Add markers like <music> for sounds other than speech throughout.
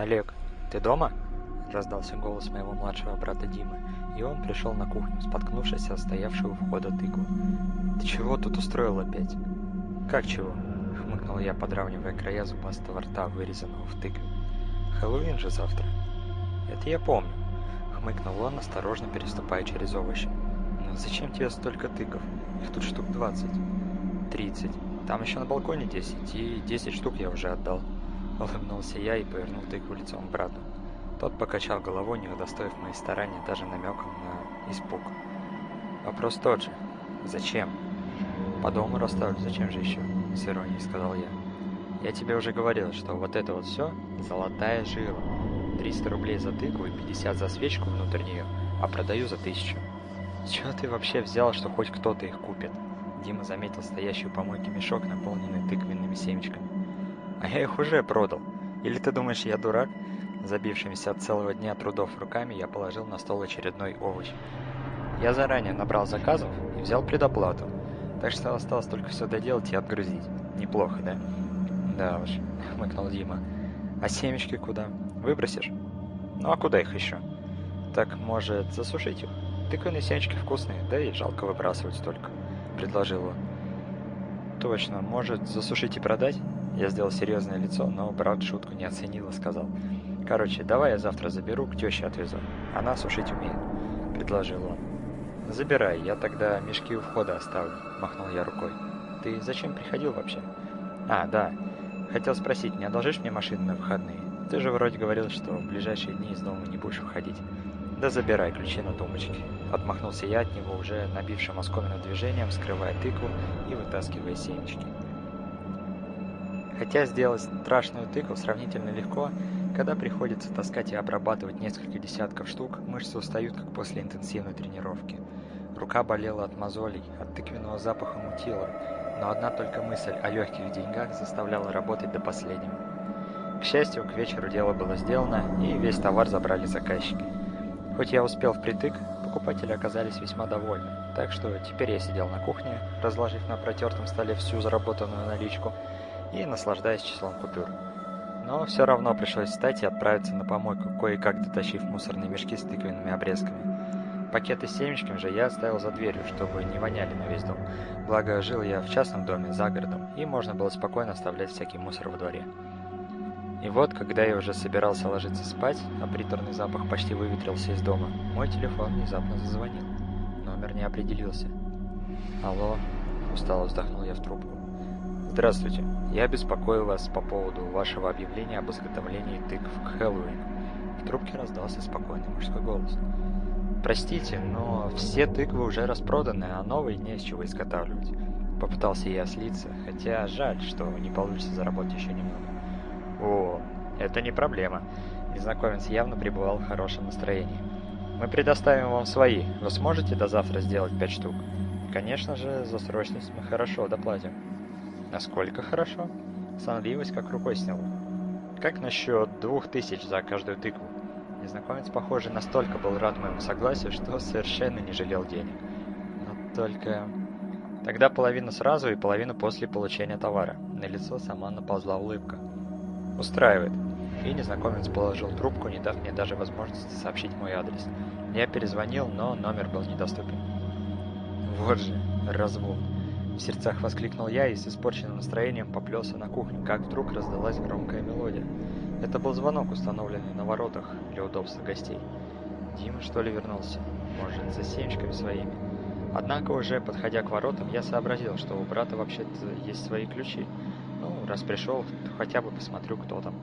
«Олег, ты дома?» – раздался голос моего младшего брата Димы, и он пришел на кухню, споткнувшись о стоявшую у входа тыкву. «Ты чего тут устроил опять?» «Как чего?» – хмыкнул я, подравнивая края зубастого рта, вырезанного в тыкве. «Хэллоуин же завтра». «Это я помню», – хмыкнул он, осторожно переступая через овощи. «Но зачем тебе столько тыков? Их тут штук двадцать». «Тридцать. Там еще на балконе десять, и десять штук я уже отдал». Улыбнулся я и повернул тыкву лицом брату. Тот покачал головой, не удостоив мои старания даже намеком на испуг. «Вопрос тот же. Зачем?» «По дому расставлю, зачем же еще?» — с иронией сказал я. «Я тебе уже говорил, что вот это вот все — золотая жила. 300 рублей за тыкву и 50 за свечку внутрь нее, а продаю за тысячу. Чего ты вообще взял, что хоть кто-то их купит?» Дима заметил стоящий у помойки мешок, наполненный тыквенными семечками. «А я их уже продал. Или ты думаешь, я дурак?» Забившимися от целого дня трудов руками я положил на стол очередной овощ. Я заранее набрал заказов и взял предоплату, так что осталось только все доделать и отгрузить. Неплохо, да? Да уж, <laughs> хмыкнул Дима. А семечки куда? Выбросишь? Ну а куда их еще? Так, может, засушить их? Тыквенные семечки вкусные, да и жалко выбрасывать столько, предложил он. Точно, может, засушить и продать? Я сделал серьезное лицо, но брат шутку не оценил и сказал. Короче, давай я завтра заберу, к теще отвезу. Она сушить умеет, предложил он. Забирай, я тогда мешки у входа оставлю, махнул я рукой. Ты зачем приходил вообще? А, да. Хотел спросить, не одолжишь мне машину на выходные? Ты же вроде говорил, что в ближайшие дни из дома не будешь выходить. Да забирай ключи на тумбочке. Отмахнулся я от него, уже набившим оскоменным движением, скрывая тыкву и вытаскивая семечки. Хотя сделать страшную тыкву сравнительно легко, когда приходится таскать и обрабатывать несколько десятков штук, мышцы устают, как после интенсивной тренировки. Рука болела от мозолей, от тыквенного запаха мутила, но одна только мысль о легких деньгах заставляла работать до последнего. К счастью, к вечеру дело было сделано, и весь товар забрали заказчики. Хоть я успел впритык, покупатели оказались весьма довольны, так что теперь я сидел на кухне, разложив на протертом столе всю заработанную наличку и наслаждаясь числом купюр. Но все равно пришлось встать и отправиться на помойку, кое-как дотащив мусорные мешки с тыквенными обрезками. Пакеты с семечками же я оставил за дверью, чтобы не воняли на весь дом. Благо, жил я в частном доме, за городом, и можно было спокойно оставлять всякий мусор во дворе. И вот, когда я уже собирался ложиться спать, а приторный запах почти выветрился из дома, мой телефон внезапно зазвонил. Номер не определился. «Алло?» – устало вздохнул я в трубку. Здравствуйте. Я беспокою вас по поводу вашего объявления об изготовлении тыкв к Хэллоуину. В трубке раздался спокойный мужской голос. Простите, но все тыквы уже распроданы, а новые не с чего изготавливать. Попытался я слиться, хотя жаль, что не получится заработать еще немного. О, это не проблема. Незнакомец явно пребывал в хорошем настроении. Мы предоставим вам свои. Вы сможете до завтра сделать пять штук? Конечно же, за срочность мы хорошо доплатим. Насколько хорошо? Сонливость как рукой сняла. Как насчет двух тысяч за каждую тыкву? Незнакомец, похоже, настолько был рад моему согласию, что совершенно не жалел денег. Но только... Тогда половину сразу и половину после получения товара. На лицо сама наползла улыбка. Устраивает. И незнакомец положил трубку, не дав мне даже возможности сообщить мой адрес. Я перезвонил, но номер был недоступен. Вот же, развод. В сердцах воскликнул я и с испорченным настроением поплелся на кухню, как вдруг раздалась громкая мелодия. Это был звонок, установленный на воротах для удобства гостей. Дима, что ли, вернулся? Может, за семечками своими? Однако, уже подходя к воротам, я сообразил, что у брата вообще-то есть свои ключи. Ну, раз пришел, то хотя бы посмотрю, кто там.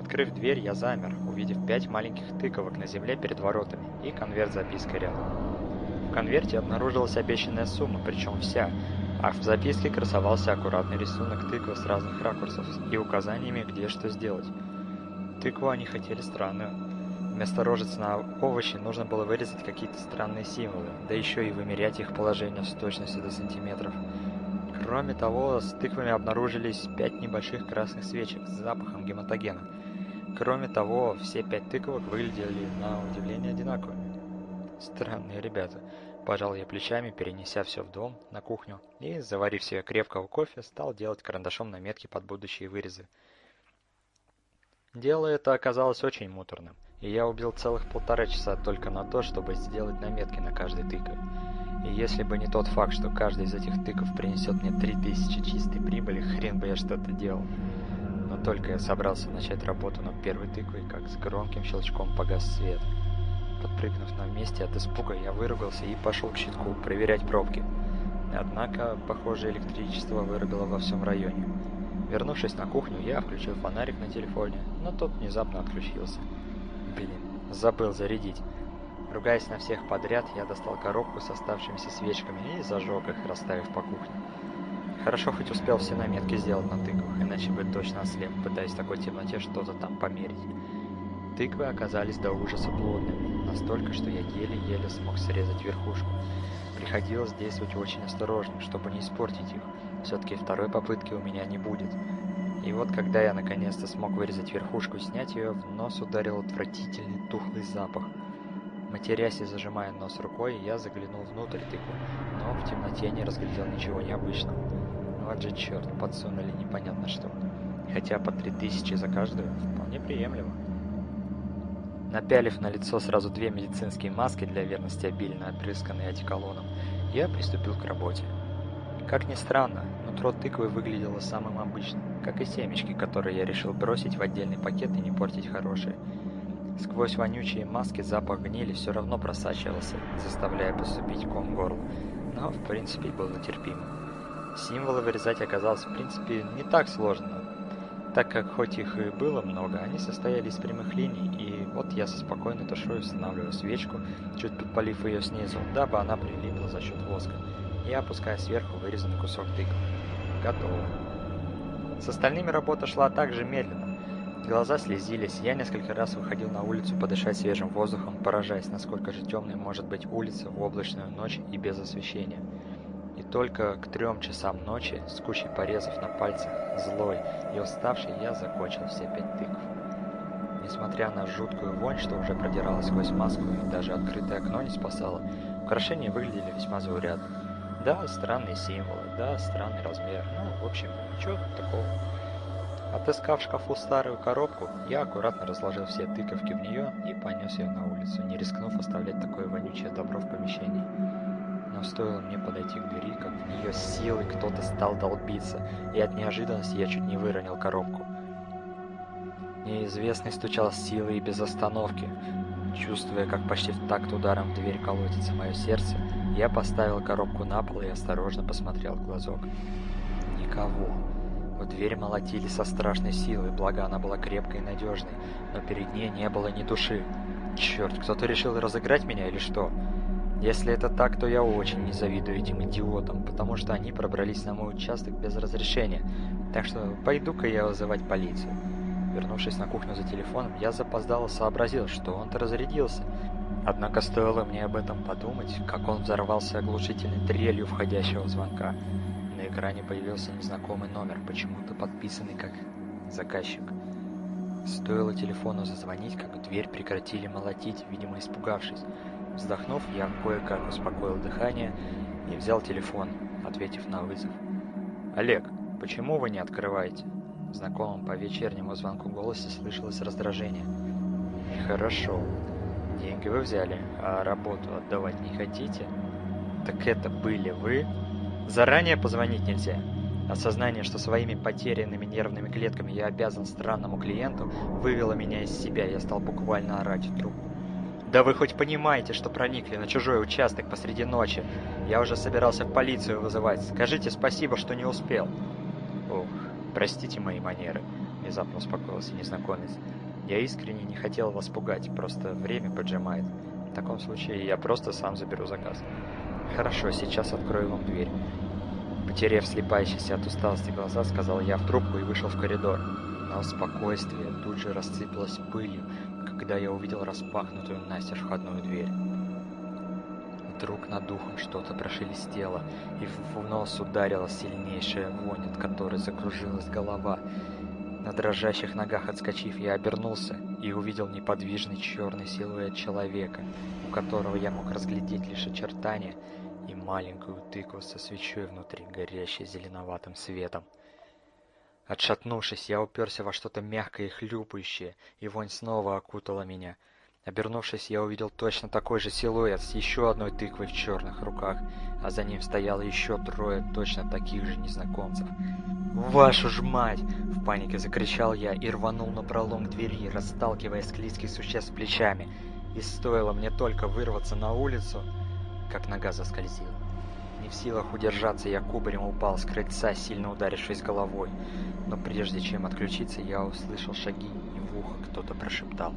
Открыв дверь, я замер, увидев пять маленьких тыковок на земле перед воротами и конверт с запиской рядом. В конверте обнаружилась обещанная сумма, причем вся, а в записке красовался аккуратный рисунок тыквы с разных ракурсов и указаниями, где что сделать. Тыкву они хотели странную. Вместо рожиц на овощи нужно было вырезать какие-то странные символы, да еще и вымерять их положение с точностью до сантиметров. Кроме того, с тыквами обнаружились пять небольших красных свечек с запахом гематогена. Кроме того, все пять тыковок выглядели на удивление одинаковыми. Странные ребята. Пожал я плечами, перенеся все в дом, на кухню, и, заварив себе крепкого кофе, стал делать карандашом наметки под будущие вырезы. Дело это оказалось очень муторным, и я убил целых полтора часа только на то, чтобы сделать наметки на каждой тыкове. И если бы не тот факт, что каждый из этих тыков принесет мне 3000 чистой прибыли, хрен бы я что-то делал. Но только я собрался начать работу над первой тыквой, как с громким щелчком погас свет. Подпрыгнув на месте от испуга, я выругался и пошел к щитку проверять пробки. Однако, похоже, электричество вырубило во всем районе. Вернувшись на кухню, я включил фонарик на телефоне, но тот внезапно отключился. Блин, забыл зарядить. Ругаясь на всех подряд, я достал коробку с оставшимися свечками и зажег их, расставив по кухне. Хорошо хоть успел все наметки сделать на тыквах, иначе бы точно ослеп, пытаясь в такой темноте что-то там померить. Тыквы оказались до ужаса плотными, настолько, что я еле-еле смог срезать верхушку. Приходилось действовать очень осторожно, чтобы не испортить их, все-таки второй попытки у меня не будет. И вот когда я наконец-то смог вырезать верхушку и снять ее, в нос ударил отвратительный тухлый запах. Матерясь и зажимая нос рукой, я заглянул внутрь тыквы, но в темноте не разглядел ничего необычного. Вот же черт, подсунули непонятно что. Хотя по три тысячи за каждую вполне приемлемо. Напялив на лицо сразу две медицинские маски для верности обильно отпрысканные одеколоном, я приступил к работе. Как ни странно, нутро тыквы выглядело самым обычным, как и семечки, которые я решил бросить в отдельный пакет и не портить хорошие. Сквозь вонючие маски запах гнили все равно просачивался, заставляя поступить ком горлу, но в принципе было терпимо. Символы вырезать оказалось в принципе не так сложно, так как хоть их и было много, они состояли из прямых линий, и вот я со спокойной душой устанавливаю свечку, чуть подпалив ее снизу, дабы она прилипла за счет воска и опуская сверху вырезанный кусок тыквы. Готово. С остальными работа шла также медленно. Глаза слезились, я несколько раз выходил на улицу подышать свежим воздухом, поражаясь, насколько же темной может быть улица в облачную ночь и без освещения. И только к трем часам ночи, с кучей порезов на пальцах, злой и уставший, я закончил все пять тыкв. Несмотря на жуткую вонь, что уже продиралась сквозь маску и даже открытое окно не спасало, украшения выглядели весьма заурядно. Да, странные символы, да, странный размер. Ну, в общем, ничего такого. Отыскав в шкафу старую коробку, я аккуратно разложил все тыковки в нее и понес ее на улицу, не рискнув оставлять такое вонючее добро в помещении. Но стоило мне подойти к двери, как в нее силой кто-то стал долбиться, и от неожиданности я чуть не выронил коробку. Неизвестный стучал с силой и без остановки. Чувствуя, как почти в такт ударом в дверь колотится мое сердце, я поставил коробку на пол и осторожно посмотрел в глазок. Никого. В дверь молотили со страшной силой, благо она была крепкой и надежной, но перед ней не было ни души. Черт, кто-то решил разыграть меня или что? Если это так, то я очень не завидую этим идиотам, потому что они пробрались на мой участок без разрешения. Так что пойду-ка я вызывать полицию. Вернувшись на кухню за телефоном, я запоздало сообразил, что он-то разрядился. Однако стоило мне об этом подумать, как он взорвался оглушительной трелью входящего звонка. На экране появился незнакомый номер, почему-то подписанный как «заказчик». Стоило телефону зазвонить, как дверь прекратили молотить, видимо испугавшись. Вздохнув, я кое-как успокоил дыхание и взял телефон, ответив на вызов. «Олег, почему вы не открываете?» В знакомом по вечернему звонку голосе слышалось раздражение. «Хорошо. Деньги вы взяли, а работу отдавать не хотите?» «Так это были вы?» «Заранее позвонить нельзя?» Осознание, что своими потерянными нервными клетками я обязан странному клиенту, вывело меня из себя, я стал буквально орать в трубку. «Да вы хоть понимаете, что проникли на чужой участок посреди ночи? Я уже собирался в полицию вызывать. Скажите спасибо, что не успел». «Ох, простите мои манеры», — внезапно успокоился незнакомец. «Я искренне не хотел вас пугать, просто время поджимает. В таком случае я просто сам заберу заказ». «Хорошо, сейчас открою вам дверь». Потеряв слепающиеся от усталости глаза, сказал я в трубку и вышел в коридор. Но спокойствие тут же рассыпалось пылью, когда я увидел распахнутую настежь входную дверь. Вдруг над духом что-то прошелестело, и в нос ударила сильнейшая вонь, от которой закружилась голова. На дрожащих ногах отскочив, я обернулся и увидел неподвижный черный силуэт человека, у которого я мог разглядеть лишь очертания и маленькую тыкву со свечой внутри, горящей зеленоватым светом. Отшатнувшись, я уперся во что-то мягкое и хлюпающее, и вонь снова окутала меня. Обернувшись, я увидел точно такой же силуэт с еще одной тыквой в черных руках, а за ним стояло еще трое точно таких же незнакомцев. «Вашу ж мать!» — в панике закричал я и рванул на пролом к двери, расталкивая склизких существ плечами. И стоило мне только вырваться на улицу, как нога заскользила. В силах удержаться, я кубарем упал с крыльца, сильно ударившись головой. Но прежде чем отключиться, я услышал шаги, и в ухо кто-то прошептал.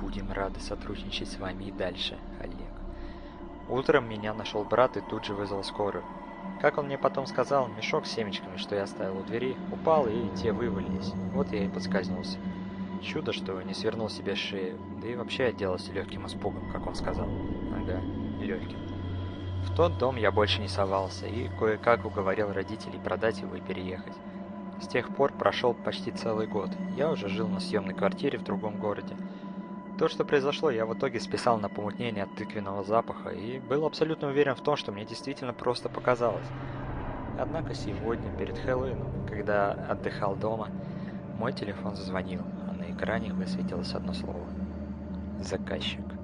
«Будем рады сотрудничать с вами и дальше, Олег». Утром меня нашел брат и тут же вызвал скорую. Как он мне потом сказал, мешок с семечками, что я оставил у двери, упал и те вывалились. Вот я и подскользнулся. Чудо, что не свернул себе шею, да и вообще отделался легким испугом, как он сказал. Ага, легким. В тот дом я больше не совался и кое-как уговорил родителей продать его и переехать. С тех пор прошел почти целый год. Я уже жил на съемной квартире в другом городе. То, что произошло, я в итоге списал на помутнение от тыквенного запаха и был абсолютно уверен в том, что мне действительно просто показалось. Однако сегодня, перед Хэллоуином, когда отдыхал дома, мой телефон зазвонил, а на экране высветилось одно слово. Заказчик.